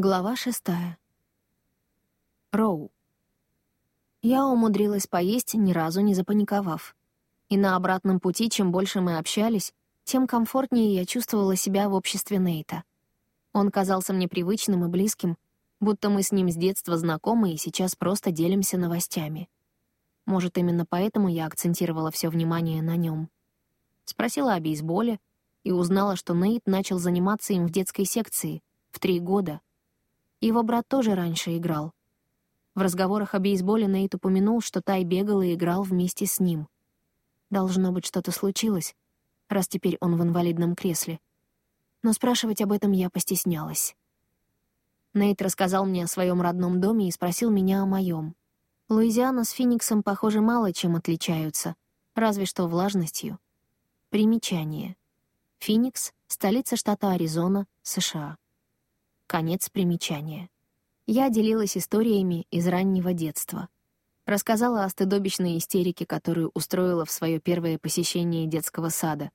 Глава шестая. Роу. Я умудрилась поесть, ни разу не запаниковав. И на обратном пути, чем больше мы общались, тем комфортнее я чувствовала себя в обществе Нейта. Он казался мне привычным и близким, будто мы с ним с детства знакомы и сейчас просто делимся новостями. Может, именно поэтому я акцентировала все внимание на нем. Спросила о бейсболе и узнала, что Нейт начал заниматься им в детской секции в три года — его брат тоже раньше играл. В разговорах о бейсболе Нейт упомянул, что Тай бегал и играл вместе с ним. Должно быть, что-то случилось, раз теперь он в инвалидном кресле. Но спрашивать об этом я постеснялась. Нейт рассказал мне о своем родном доме и спросил меня о моем. Луизиана с Фениксом, похоже, мало чем отличаются, разве что влажностью. Примечание. Феникс — столица штата Аризона, США. Конец примечания. Я делилась историями из раннего детства. Рассказала о стыдобищной истерике, которую устроила в свое первое посещение детского сада.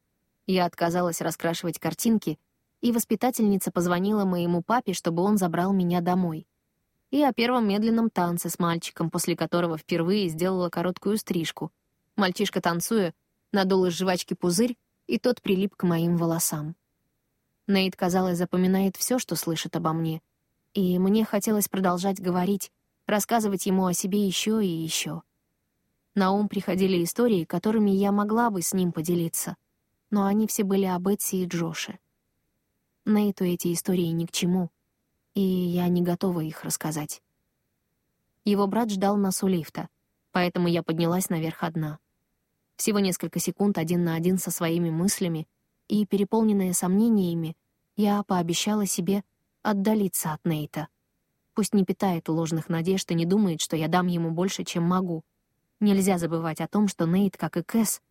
Я отказалась раскрашивать картинки, и воспитательница позвонила моему папе, чтобы он забрал меня домой. И о первом медленном танце с мальчиком, после которого впервые сделала короткую стрижку. Мальчишка, танцуя, надул из жвачки пузырь, и тот прилип к моим волосам. Нейт, казалось, запоминает все, что слышит обо мне. И мне хотелось продолжать говорить, рассказывать ему о себе еще и еще. На ум приходили истории, которыми я могла бы с ним поделиться, но они все были об Этси и Джоше. Нейту эти истории ни к чему, и я не готова их рассказать. Его брат ждал нас у лифта, поэтому я поднялась наверх одна. Всего несколько секунд один на один со своими мыслями — и, переполненная сомнениями, я пообещала себе отдалиться от Нейта. Пусть не питает ложных надежд и не думает, что я дам ему больше, чем могу. Нельзя забывать о том, что Нейт, как и Кэс,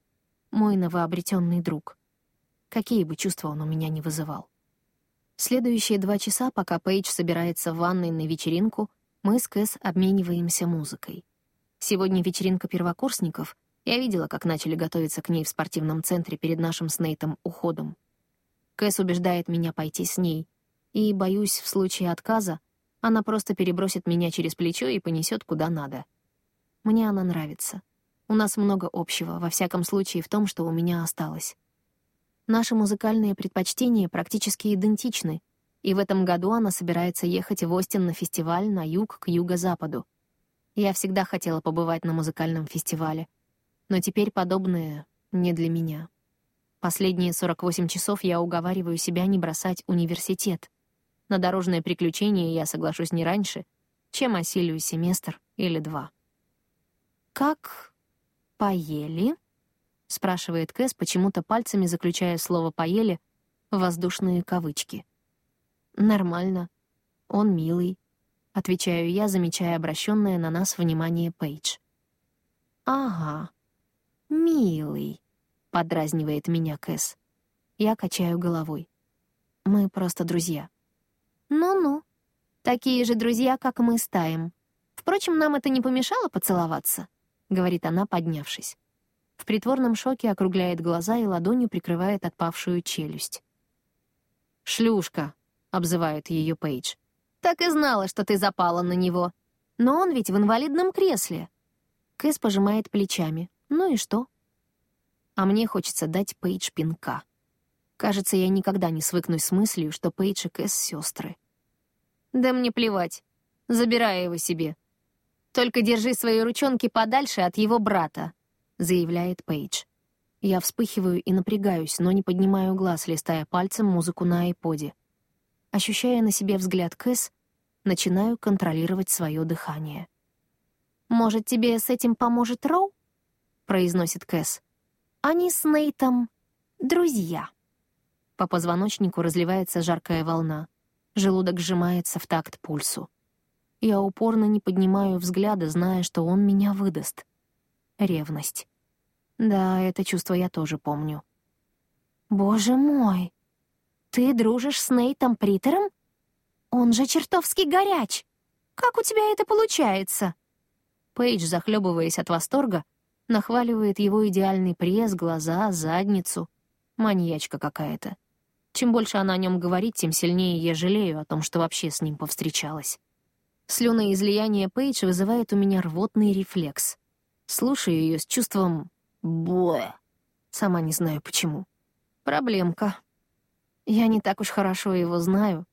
мой новообретенный друг. Какие бы чувства он у меня не вызывал. Следующие два часа, пока Пейдж собирается в ванной на вечеринку, мы с Кэс обмениваемся музыкой. Сегодня вечеринка первокурсников, я видела, как начали готовиться к ней в спортивном центре перед нашим с Нейтом уходом. Кэс убеждает меня пойти с ней, и, боюсь, в случае отказа она просто перебросит меня через плечо и понесет куда надо. Мне она нравится. У нас много общего, во всяком случае в том, что у меня осталось. Наши музыкальные предпочтения практически идентичны, и в этом году она собирается ехать в Остин на фестиваль на юг к юго-западу. Я всегда хотела побывать на музыкальном фестивале — но теперь подобное не для меня. Последние 48 часов я уговариваю себя не бросать университет. На дорожное приключение я соглашусь не раньше, чем осилю семестр или два. «Как поели?» — спрашивает Кэс, почему-то пальцами заключая слово «поели» в воздушные кавычки. «Нормально. Он милый», — отвечаю я, замечая обращенное на нас внимание Пейдж. «Ага», «Милый», — подразнивает меня Кэс. Я качаю головой. «Мы просто друзья». «Ну-ну, такие же друзья, как мы с Таем. Впрочем, нам это не помешало поцеловаться», — говорит она, поднявшись. В притворном шоке округляет глаза и ладонью прикрывает отпавшую челюсть. «Шлюшка», — обзывает ее Пейдж. «Так и знала, что ты запала на него. Но он ведь в инвалидном кресле». Кэс пожимает плечами. Ну и что? А мне хочется дать Пейдж пинка. Кажется, я никогда не свыкнусь с мыслью, что Пейдж и Кэс — сестры. Да мне плевать. Забирай его себе. Только держи свои ручонки подальше от его брата, заявляет Пейдж. Я вспыхиваю и напрягаюсь, но не поднимаю глаз, листая пальцем музыку на айподе. Ощущая на себе взгляд Кэс, начинаю контролировать свое дыхание. «Может, тебе с этим поможет Роу?» — произносит Кэс. «Они с Нейтом друзья». По позвоночнику разливается жаркая волна. Желудок сжимается в такт пульсу. Я упорно не поднимаю взгляда, зная, что он меня выдаст. Ревность. Да, это чувство я тоже помню. «Боже мой! Ты дружишь с Нейтом Притером? Он же чертовски горяч! Как у тебя это получается?» Пейдж, захлебываясь от восторга, Нахваливает его идеальный пресс, глаза, задницу. Маньячка какая-то. Чем больше она о нем говорит, тем сильнее я жалею о том, что вообще с ним повстречалась. Слюноизлияние Пейдж вызывает у меня рвотный рефлекс. Слушаю ее с чувством «боя». Сама не знаю почему. Проблемка. Я не так уж хорошо его знаю.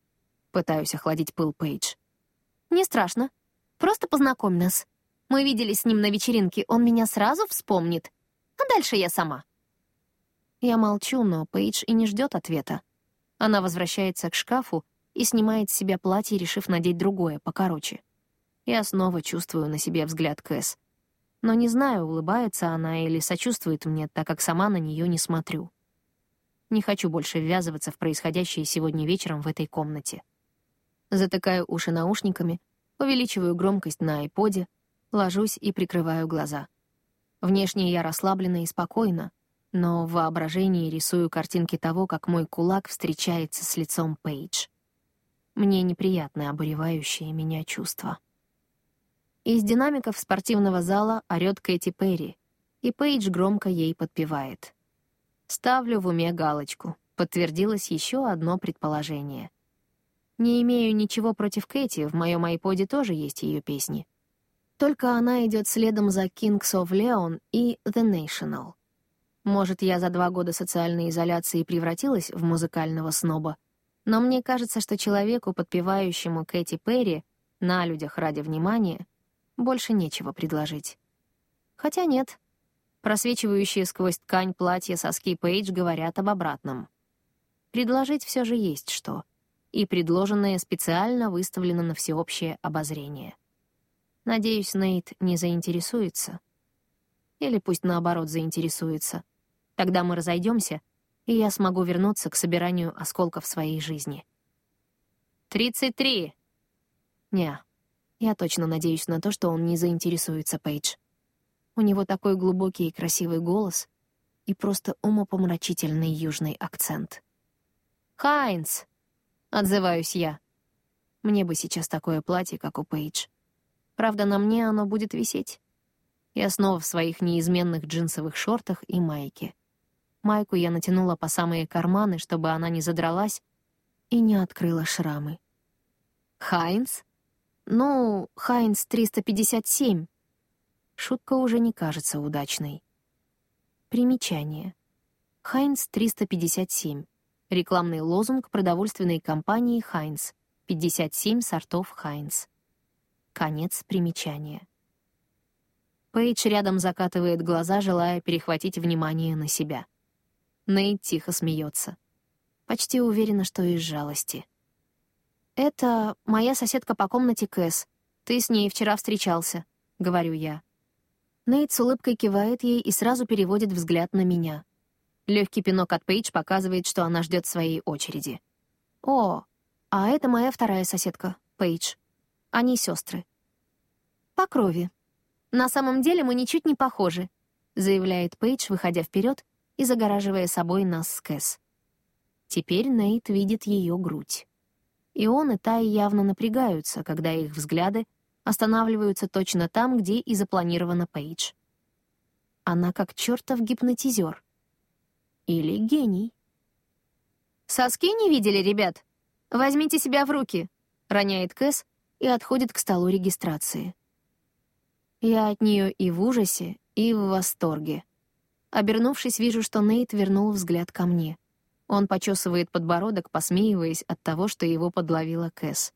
Пытаюсь охладить пыл Пейдж. Не страшно. Просто познакомь нас. Мы виделись с ним на вечеринке, он меня сразу вспомнит. А дальше я сама. Я молчу, но Пейдж и не ждет ответа. Она возвращается к шкафу и снимает с себя платье, решив надеть другое, покороче. Я снова чувствую на себе взгляд Кэс. Но не знаю, улыбается она или сочувствует мне, так как сама на нее не смотрю. Не хочу больше ввязываться в происходящее сегодня вечером в этой комнате. Затыкаю уши наушниками, увеличиваю громкость на айподе, ложусь и прикрываю глаза. Внешне я расслаблена и спокойна, но в воображении рисую картинки того, как мой кулак встречается с лицом Пейдж. Мне неприятны обуревающие меня чувства. Из динамиков спортивного зала орёт Кэти Перри, и Пейдж громко ей подпевает. Ставлю в уме галочку. Подтвердилось еще одно предположение. Не имею ничего против Кэти, в моем айподе тоже есть ее песни. Только она идет следом за Kings of Leon и The National. Может, я за два года социальной изоляции превратилась в музыкального сноба, но мне кажется, что человеку, подпевающему Кэти Перри, на людях ради внимания, больше нечего предложить. Хотя нет. Просвечивающие сквозь ткань платья соски Пейдж говорят об обратном. Предложить все же есть что. И предложенное специально выставлено на всеобщее обозрение. Надеюсь, Нейт не заинтересуется. Или пусть наоборот заинтересуется. Тогда мы разойдемся, и я смогу вернуться к собиранию осколков своей жизни. «Тридцать три!» «Не, я точно надеюсь на то, что он не заинтересуется, Пейдж. У него такой глубокий и красивый голос и просто умопомрачительный южный акцент. «Хайнц!» — отзываюсь я. Мне бы сейчас такое платье, как у Пейдж. Правда, на мне оно будет висеть. Я снова в своих неизменных джинсовых шортах и майке. Майку я натянула по самые карманы, чтобы она не задралась и не открыла шрамы. «Хайнц?» «Ну, Хайнц 357». Шутка уже не кажется удачной. Примечание. Хайнц 357. Рекламный лозунг продовольственной компании Хайнц. 57 сортов Хайнц. Конец примечания. Пейдж рядом закатывает глаза, желая перехватить внимание на себя. Нейт тихо смеется. Почти уверена, что из жалости. «Это моя соседка по комнате Кэс. Ты с ней вчера встречался», — говорю я. Нейт с улыбкой кивает ей и сразу переводит взгляд на меня. Легкий пинок от Пейдж показывает, что она ждет своей очереди. «О, а это моя вторая соседка, Пейдж. Они сестры. По крови. На самом деле мы ничуть не похожи», — заявляет Пейдж, выходя вперед и загораживая собой нас с Кэс. Теперь Нейт видит ее грудь. И он, и Тай явно напрягаются, когда их взгляды останавливаются точно там, где и запланирована Пейдж. Она как чертов гипнотизер. Или гений. «Соски не видели, ребят? Возьмите себя в руки», — роняет Кэс и отходит к столу регистрации. Я от нее и в ужасе, и в восторге. Обернувшись, вижу, что Нейт вернул взгляд ко мне. Он почесывает подбородок, посмеиваясь от того, что его подловила Кэс.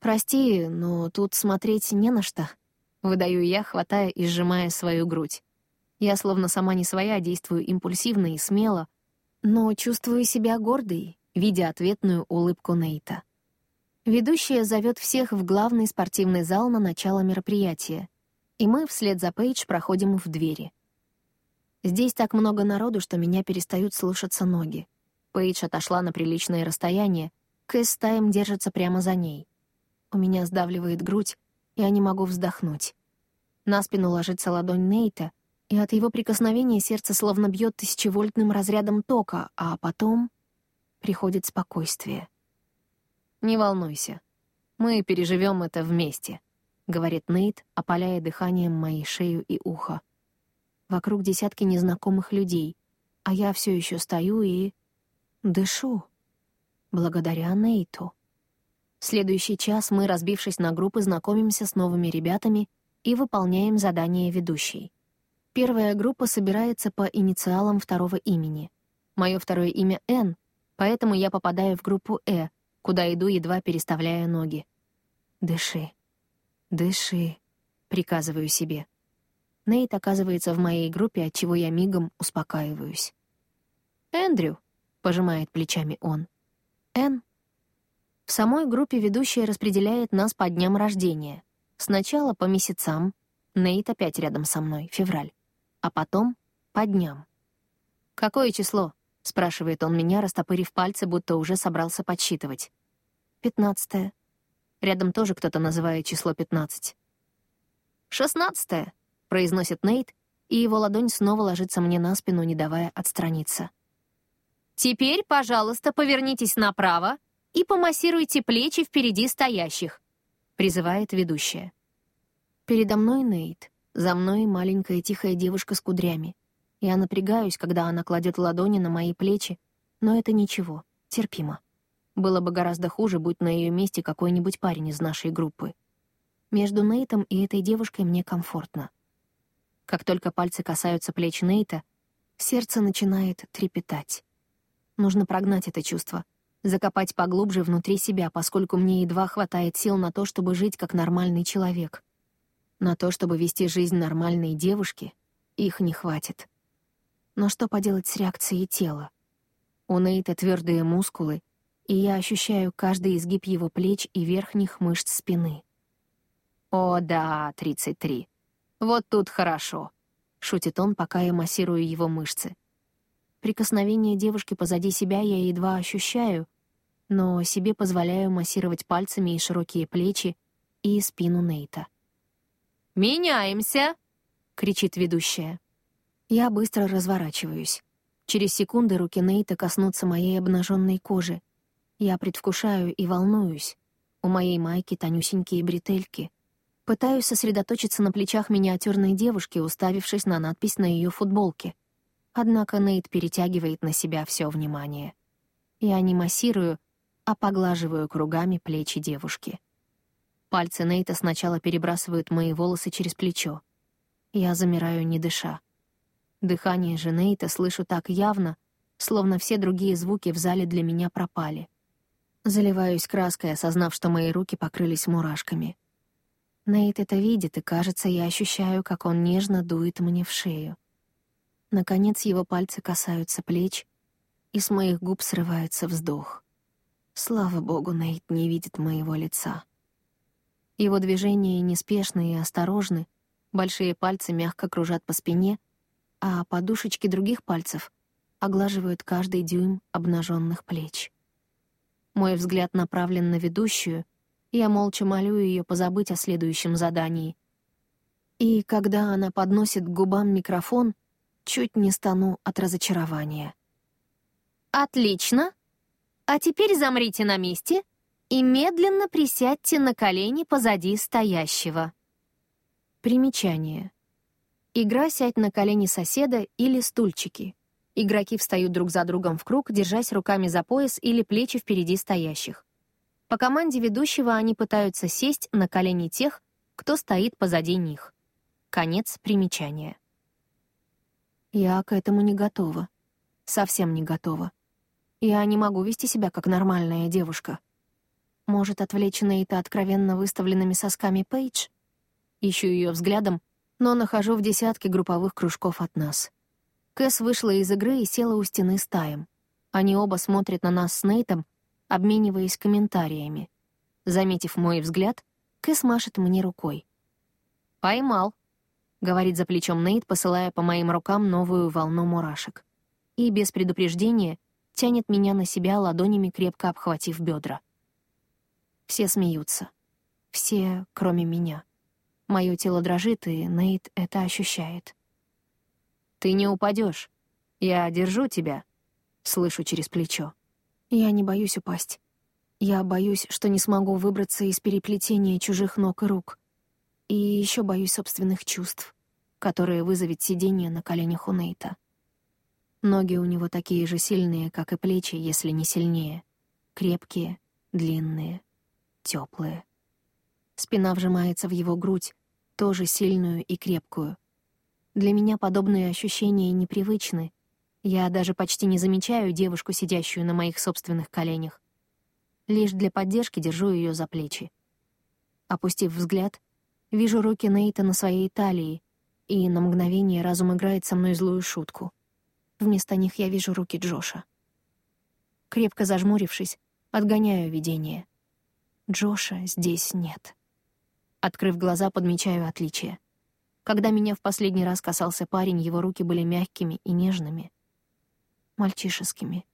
«Прости, но тут смотреть не на что», — выдаю я, хватая и сжимая свою грудь. Я словно сама не своя, действую импульсивно и смело, но чувствую себя гордой, видя ответную улыбку Нейта. Ведущая зовет всех в главный спортивный зал на начало мероприятия, и мы вслед за Пейдж проходим в двери — Здесь так много народу, что меня перестают слушаться ноги. Пейдж отошла на приличное расстояние, Кэс с Таем держится прямо за ней. У меня сдавливает грудь, я не могу вздохнуть. На спину ложится ладонь Нейта, и от его прикосновения сердце словно бьет тысячевольтным разрядом тока, а потом приходит спокойствие. «Не волнуйся, мы переживем это вместе», — говорит Нейт, опаляя дыханием моей шею и ухо. Вокруг десятки незнакомых людей, а я все еще стою и... Дышу. Благодаря Нейту. Следующий час мы, разбившись на группы, знакомимся с новыми ребятами и выполняем задание ведущей. Первая группа собирается по инициалам второго имени. Мое второе имя — Н, поэтому я попадаю в группу Э, куда иду, едва переставляя ноги. «Дыши, дыши», — приказываю себе. Нейт оказывается в моей группе, от чего я мигом успокаиваюсь. «Эндрю», — пожимает плечами он. «Эн». В самой группе ведущая распределяет нас по дням рождения. Сначала по месяцам, Нейт опять рядом со мной, февраль, а потом по дням. «Какое число?» — спрашивает он меня, растопырив пальцы, будто уже собрался подсчитывать. «Пятнадцатое». Рядом тоже кто-то называет число пятнадцать. «Шестнадцатое», произносит Нейт, и его ладонь снова ложится мне на спину, не давая отстраниться. «Теперь, пожалуйста, повернитесь направо и помассируйте плечи впереди стоящих», — призывает ведущая. Передо мной Нейт, за мной маленькая тихая девушка с кудрями. Я напрягаюсь, когда она кладет ладони на мои плечи, но это ничего, терпимо. Было бы гораздо хуже, будь на ее месте какой-нибудь парень из нашей группы. Между Нейтом и этой девушкой мне комфортно. Как только пальцы касаются плеч Нейта, сердце начинает трепетать. Нужно прогнать это чувство, закопать поглубже внутри себя, поскольку мне едва хватает сил на то, чтобы жить как нормальный человек. На то, чтобы вести жизнь нормальной девушки, их не хватит. Но что поделать с реакцией тела? У Нейта твердые мускулы, и я ощущаю каждый изгиб его плеч и верхних мышц спины. О, да, 33. «Вот тут хорошо», — шутит он, пока я массирую его мышцы. Прикосновение девушки позади себя я едва ощущаю, но себе позволяю массировать пальцами и широкие плечи, и спину Нейта. «Меняемся!» — кричит ведущая. Я быстро разворачиваюсь. Через секунды руки Нейта коснутся моей обнаженной кожи. Я предвкушаю и волнуюсь. У моей майки тонюсенькие бретельки. Пытаюсь сосредоточиться на плечах миниатюрной девушки, уставившись на надпись на ее футболке. Однако Нейт перетягивает на себя все внимание. Я не массирую, а поглаживаю кругами плечи девушки. Пальцы Нейта сначала перебрасывают мои волосы через плечо. Я замираю, не дыша. Дыхание же Нейта слышу так явно, словно все другие звуки в зале для меня пропали. Заливаюсь краской, осознав, что мои руки покрылись мурашками. Нейт это видит, и, кажется, я ощущаю, как он нежно дует мне в шею. Наконец его пальцы касаются плеч, и с моих губ срывается вздох. Слава богу, Нейт не видит моего лица. Его движения неспешны и осторожны, большие пальцы мягко кружат по спине, а подушечки других пальцев оглаживают каждый дюйм обнаженных плеч. Мой взгляд направлен на ведущую — я молча молю ее позабыть о следующем задании. И когда она подносит к губам микрофон, чуть не стану от разочарования. «Отлично! А теперь замрите на месте и медленно присядьте на колени позади стоящего». Примечание. Игра «Сядь на колени соседа» или «Стульчики». Игроки встают друг за другом в круг, держась руками за пояс или плечи впереди стоящих. По команде ведущего они пытаются сесть на колени тех, кто стоит позади них. Конец примечания. Я к этому не готова. Совсем не готова. Я не могу вести себя как нормальная девушка. Может, отвлечь Нейта откровенно выставленными сосками Пейдж? Ищу ее взглядом, но нахожу в десятке групповых кружков от нас. Кэс вышла из игры и села у стены с Таем. Они оба смотрят на нас с Нейтом, обмениваясь комментариями. Заметив мой взгляд, Кэс машет мне рукой. «Поймал», — говорит за плечом Нейт, посылая по моим рукам новую волну мурашек. И без предупреждения тянет меня на себя ладонями, крепко обхватив бедра. Все смеются. Все, кроме меня. Мое тело дрожит, и Нейт это ощущает. «Ты не упадешь. Я держу тебя», — слышу через плечо. Я не боюсь упасть. Я боюсь, что не смогу выбраться из переплетения чужих ног и рук. И еще боюсь собственных чувств, которые вызовет сидение на коленях у Нейта. Ноги у него такие же сильные, как и плечи, если не сильнее. Крепкие, длинные, теплые. Спина вжимается в его грудь, тоже сильную и крепкую. Для меня подобные ощущения непривычны. Я даже почти не замечаю девушку, сидящую на моих собственных коленях. Лишь для поддержки держу ее за плечи. Опустив взгляд, вижу руки Нейта на своей талии, и на мгновение разум играет со мной злую шутку. Вместо них я вижу руки Джоша. Крепко зажмурившись, отгоняю видение. Джоша здесь нет. Открыв глаза, подмечаю отличия. Когда меня в последний раз касался парень, его руки были мягкими и нежными. Мальчишескими.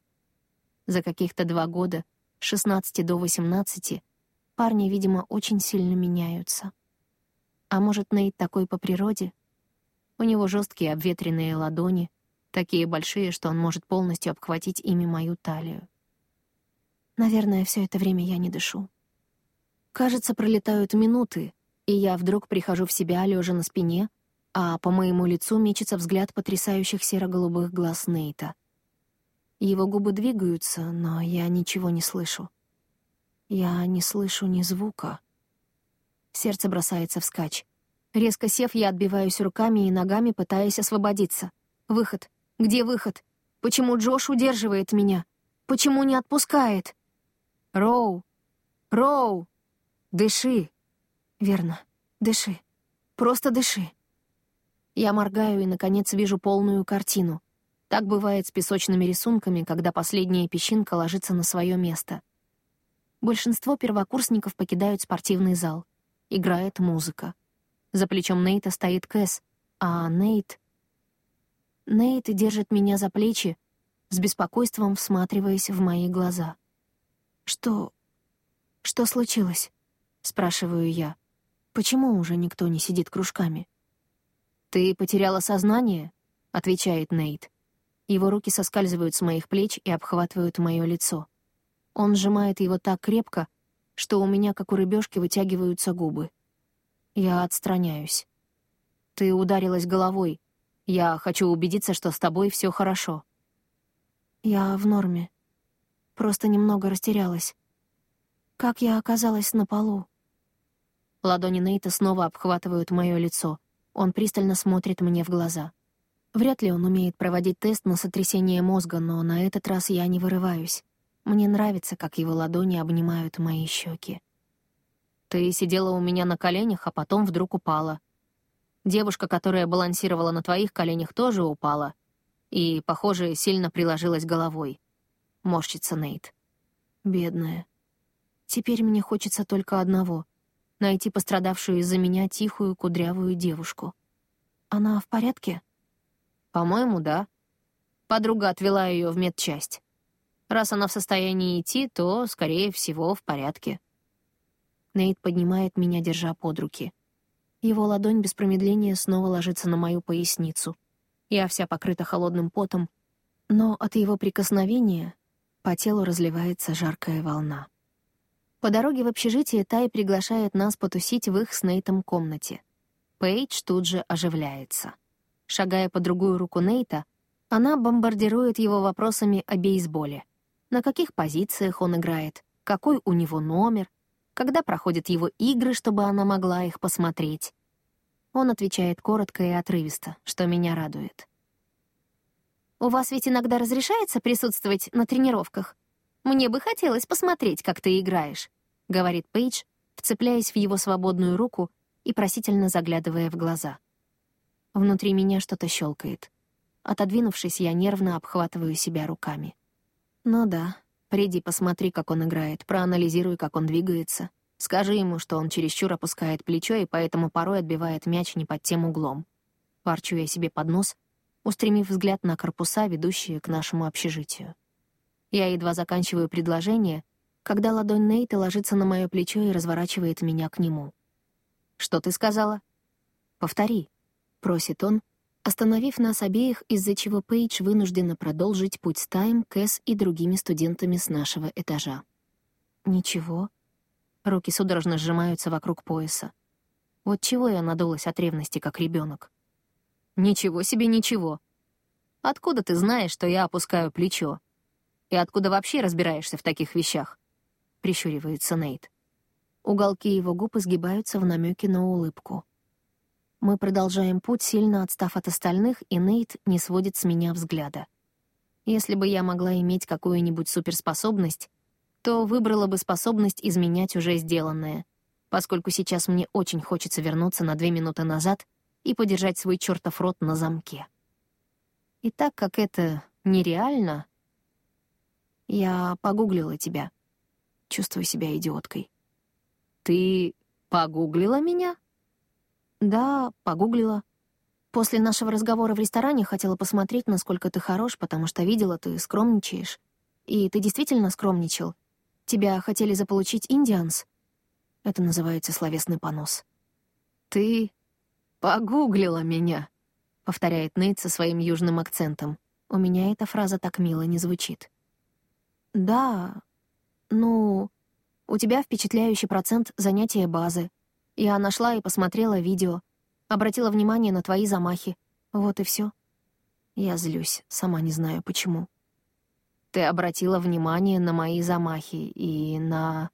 За каких-то два года, с 16 до 18, парни, видимо, очень сильно меняются. А может, Нейт такой по природе? У него жесткие обветренные ладони, такие большие, что он может полностью обхватить ими мою талию. Наверное, все это время я не дышу. Кажется, пролетают минуты, и я вдруг прихожу в себя, лежа на спине, а по моему лицу мечется взгляд потрясающих серо-голубых глаз Нейта. Его губы двигаются, но я ничего не слышу. Я не слышу ни звука. Сердце бросается вскачь. Резко сев, я отбиваюсь руками и ногами, пытаясь освободиться. Выход. Где выход? Почему Джош удерживает меня? Почему не отпускает? Роу! Роу! Дыши! Верно. Дыши. Просто дыши. Я моргаю и, наконец, вижу полную картину. Так бывает с песочными рисунками, когда последняя песчинка ложится на свое место. Большинство первокурсников покидают спортивный зал. Играет музыка. За плечом Нейта стоит Кэс, а Нейт... Нейт держит меня за плечи, с беспокойством всматриваясь в мои глаза. «Что... что случилось?» — спрашиваю я. Почему уже никто не сидит кружками? «Ты потеряла сознание?» — отвечает Нейт. Его руки соскальзывают с моих плеч и обхватывают мое лицо. Он сжимает его так крепко, что у меня, как у рыбешки, вытягиваются губы. Я отстраняюсь. «Ты ударилась головой. Я хочу убедиться, что с тобой все хорошо». «Я в норме. Просто немного растерялась. Как я оказалась на полу?» Ладони Нейта снова обхватывают мое лицо. Он пристально смотрит мне в глаза. Вряд ли он умеет проводить тест на сотрясение мозга, но на этот раз я не вырываюсь. Мне нравится, как его ладони обнимают мои щеки. Ты сидела у меня на коленях, а потом вдруг упала. Девушка, которая балансировала на твоих коленях, тоже упала. И, похоже, сильно приложилась головой. Морщится Нейт. Бедная. Теперь мне хочется только одного найти пострадавшую из-за меня тихую кудрявую девушку. Она в порядке? По-моему, да. Подруга отвела ее в медчасть. Раз она в состоянии идти, то, скорее всего, в порядке. Нейт поднимает меня, держа под руки. Его ладонь без промедления снова ложится на мою поясницу. Я вся покрыта холодным потом, но от его прикосновения по телу разливается жаркая волна. По дороге в общежитие Тай приглашает нас потусить в их с Нейтом комнате. Пейдж тут же оживляется. Шагая по другую руку Нейта, она бомбардирует его вопросами о бейсболе. На каких позициях он играет, какой у него номер, когда проходят его игры, чтобы она могла их посмотреть. Он отвечает коротко и отрывисто, что меня радует. «У вас ведь иногда разрешается присутствовать на тренировках?» Мне бы хотелось посмотреть, как ты играешь», — говорит Пейдж, вцепляясь в его свободную руку и просительно заглядывая в глаза. Внутри меня что-то щелкает. Отодвинувшись, я нервно обхватываю себя руками. «Ну да, приди посмотри, как он играет, проанализируй, как он двигается. Скажи ему, что он чересчур опускает плечо и поэтому порой отбивает мяч не под тем углом». Ворчу я себе под нос, устремив взгляд на корпуса, ведущие к нашему общежитию. Я едва заканчиваю предложение, когда ладонь Нейта ложится на мое плечо и разворачивает меня к нему. «Что ты сказала?» «Повтори», — просит он, остановив нас обеих, из-за чего Пейдж вынуждена продолжить путь с Тайм, Кэс и другими студентами с нашего этажа. «Ничего». Руки судорожно сжимаются вокруг пояса. Вот чего я надулась от ревности, как ребенок. «Ничего себе, ничего. Откуда ты знаешь, что я опускаю плечо? И откуда вообще разбираешься в таких вещах?» — прищуривается Нейт. Уголки его губ изгибаются в намеке на улыбку. Мы продолжаем путь, сильно отстав от остальных, и Нейт не сводит с меня взгляда. Если бы я могла иметь какую-нибудь суперспособность, то выбрала бы способность изменять уже сделанное, поскольку сейчас мне очень хочется вернуться на две минуты назад и подержать свой чертов рот на замке. И так как это нереально, я погуглила тебя. Чувствую себя идиоткой. Ты погуглила меня? Да, погуглила. После нашего разговора в ресторане хотела посмотреть, насколько ты хорош, потому что видела, ты скромничаешь. И ты действительно скромничал. Тебя хотели заполучить индианс. Это называется словесный понос. Ты погуглила меня, повторяет Нейт со своим южным акцентом. У меня эта фраза так мило не звучит. Да, ну, у тебя впечатляющий процент занятия базы. Я нашла и посмотрела видео, обратила внимание на твои замахи. Вот и все. Я злюсь, сама не знаю почему. Ты обратила внимание на мои замахи и на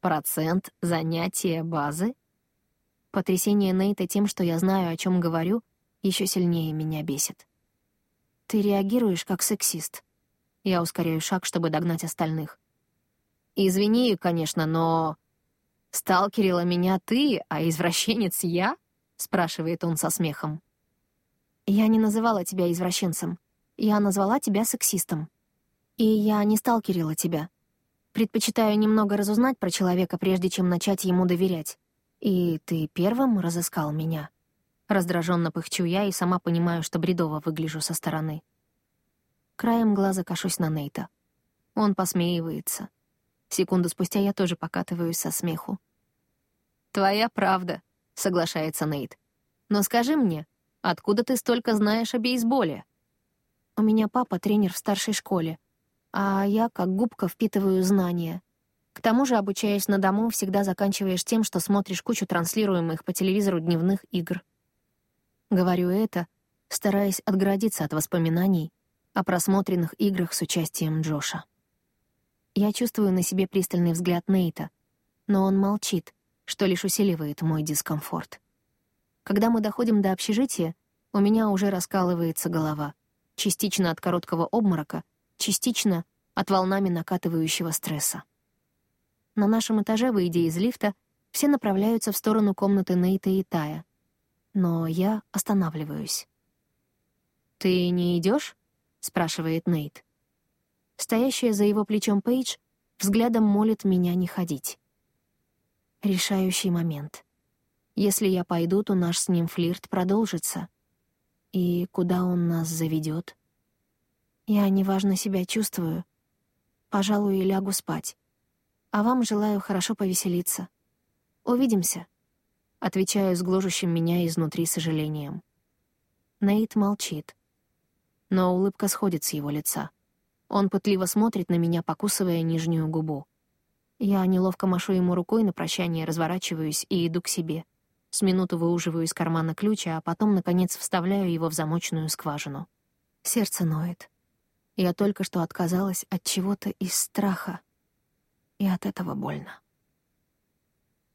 процент занятия базы? Потрясение Нейта тем, что я знаю, о чем говорю, еще сильнее меня бесит. Ты реагируешь как сексист. Я ускоряю шаг, чтобы догнать остальных. Извини, конечно, но... «Сталкерила меня ты, а извращенец я?» — спрашивает он со смехом. «Я не называла тебя извращенцем. Я назвала тебя сексистом. И я не сталкерила тебя. Предпочитаю немного разузнать про человека, прежде чем начать ему доверять. И ты первым разыскал меня». Раздраженно пыхчу я и сама понимаю, что бредово выгляжу со стороны. Краем глаза кашусь на Нейта. Он посмеивается. Секунду спустя я тоже покатываюсь со смеху. «Твоя правда», — соглашается Нейт. «Но скажи мне, откуда ты столько знаешь о бейсболе?» «У меня папа тренер в старшей школе, а я как губка впитываю знания. К тому же, обучаясь на дому, всегда заканчиваешь тем, что смотришь кучу транслируемых по телевизору дневных игр. Говорю это, стараясь отгородиться от воспоминаний о просмотренных играх с участием Джоша. Я чувствую на себе пристальный взгляд Нейта, но он молчит, что лишь усиливает мой дискомфорт. Когда мы доходим до общежития, у меня уже раскалывается голова, частично от короткого обморока, частично от волнами накатывающего стресса. На нашем этаже, выйдя из лифта, все направляются в сторону комнаты Нейта и Тая. Но я останавливаюсь. «Ты не идешь? Спрашивает Нейт. Стоящая за его плечом Пейдж взглядом молит меня не ходить. Решающий момент. Если я пойду, то наш с ним флирт продолжится. И куда он нас заведет? Я неважно себя чувствую. Пожалуй, лягу спать. А вам желаю хорошо повеселиться. Увидимся. Отвечаю с гложущим меня изнутри сожалением. Нейт молчит. Но улыбка сходит с его лица. Он пытливо смотрит на меня, покусывая нижнюю губу. Я неловко машу ему рукой на прощание, разворачиваюсь и иду к себе. С минуту выуживаю из кармана ключ, а потом, наконец, вставляю его в замочную скважину. Сердце ноет. Я только что отказалась от чего-то из страха, и от этого больно.